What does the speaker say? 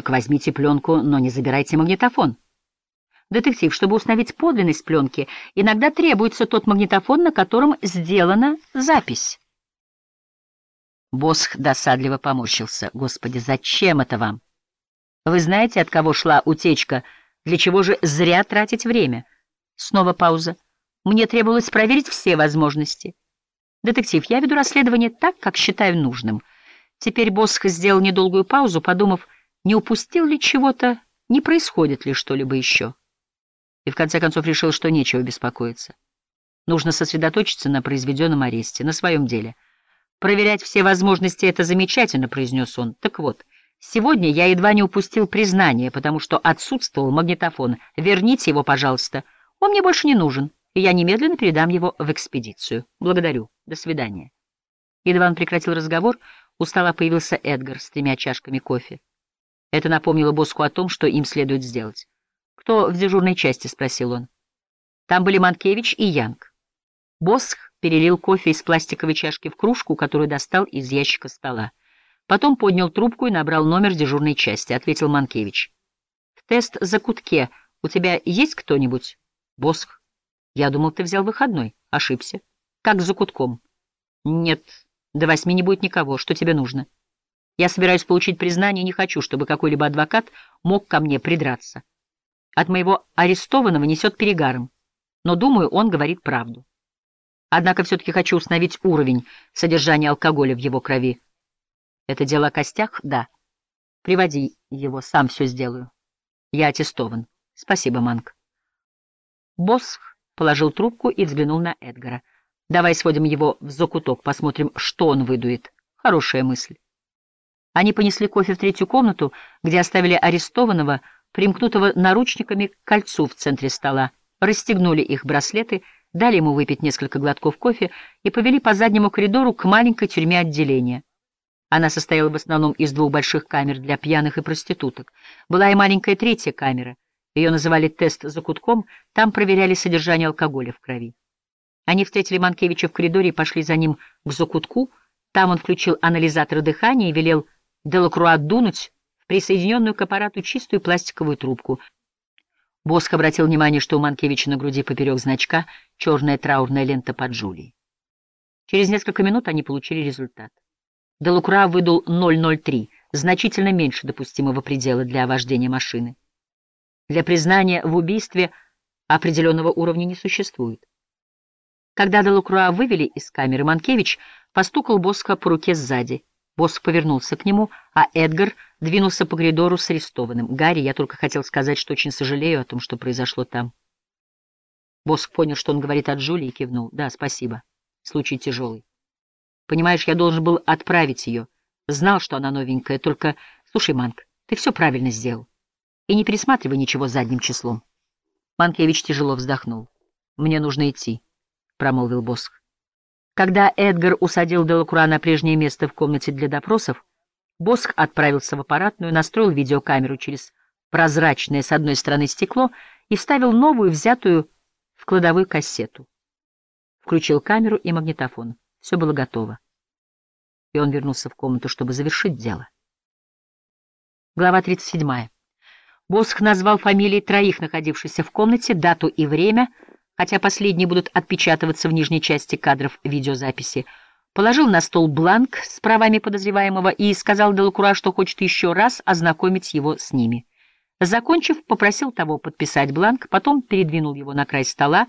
так возьмите пленку, но не забирайте магнитофон. Детектив, чтобы установить подлинность пленки, иногда требуется тот магнитофон, на котором сделана запись. Босх досадливо поморщился. Господи, зачем это вам? Вы знаете, от кого шла утечка? Для чего же зря тратить время? Снова пауза. Мне требовалось проверить все возможности. Детектив, я веду расследование так, как считаю нужным. Теперь Босх сделал недолгую паузу, подумав, не упустил ли чего-то, не происходит ли что-либо еще. И в конце концов решил, что нечего беспокоиться. Нужно сосредоточиться на произведенном аресте, на своем деле. «Проверять все возможности — это замечательно», — произнес он. «Так вот, сегодня я едва не упустил признание, потому что отсутствовал магнитофон. Верните его, пожалуйста. Он мне больше не нужен, и я немедленно передам его в экспедицию. Благодарю. До свидания». Едва он прекратил разговор, у стола появился Эдгар с тремя чашками кофе. Это напомнило Боску о том, что им следует сделать. «Кто в дежурной части?» — спросил он. Там были Манкевич и Янг. Босх перелил кофе из пластиковой чашки в кружку, которую достал из ящика стола. Потом поднял трубку и набрал номер дежурной части, ответил Манкевич. «В тест за кутке у тебя есть кто-нибудь?» «Босх. Я думал, ты взял выходной. Ошибся. Как за кутком?» «Нет, до восьми не будет никого. Что тебе нужно?» «Я собираюсь получить признание не хочу, чтобы какой-либо адвокат мог ко мне придраться. От моего арестованного несет перегаром, но, думаю, он говорит правду. Однако все-таки хочу установить уровень содержания алкоголя в его крови. Это дело о костях? Да. Приводи его, сам все сделаю. Я аттестован. Спасибо, Манк. Босс положил трубку и взглянул на Эдгара. Давай сводим его в закуток, посмотрим, что он выдует. Хорошая мысль. Они понесли кофе в третью комнату, где оставили арестованного, примкнутого наручниками к кольцу в центре стола, расстегнули их браслеты, дали ему выпить несколько глотков кофе и повели по заднему коридору к маленькой тюрьме отделения. Она состояла в основном из двух больших камер для пьяных и проституток. Была и маленькая третья камера. Ее называли «тест за кутком», там проверяли содержание алкоголя в крови. Они встретили Манкевича в коридоре и пошли за ним к закутку. Там он включил анализатор дыхания и велел Делакруа дунуть присоединенную к аппарату чистую пластиковую трубку. Боск обратил внимание, что у Манкевича на груди поперек значка черная траурная лента под Джулией. Через несколько минут они получили результат. Делукра выдал 003, значительно меньше допустимого предела для вождения машины. Для признания в убийстве определенного уровня не существует. Когда Делукруа вывели из камеры, Манкевич постукал Боска по руке сзади. Боск повернулся к нему, а Эдгар двинулся по коридору с арестованным. «Гарри, я только хотел сказать, что очень сожалею о том, что произошло там». Боск понял, что он говорит о Джулии, и кивнул. «Да, спасибо. Случай тяжелый. Понимаешь, я должен был отправить ее. Знал, что она новенькая, только... Слушай, Манк, ты все правильно сделал. И не пересматривай ничего задним числом». Манкевич тяжело вздохнул. «Мне нужно идти», — промолвил Боск. Когда Эдгар усадил Делакура на прежнее место в комнате для допросов, Босх отправился в аппаратную, настроил видеокамеру через прозрачное с одной стороны стекло и вставил новую, взятую в кладовую кассету. Включил камеру и магнитофон. Все было готово. И он вернулся в комнату, чтобы завершить дело. Глава 37. Босх назвал фамилии троих находившихся в комнате, дату и время — хотя последние будут отпечатываться в нижней части кадров видеозаписи, положил на стол бланк с правами подозреваемого и сказал Делакура, что хочет еще раз ознакомить его с ними. Закончив, попросил того подписать бланк, потом передвинул его на край стола,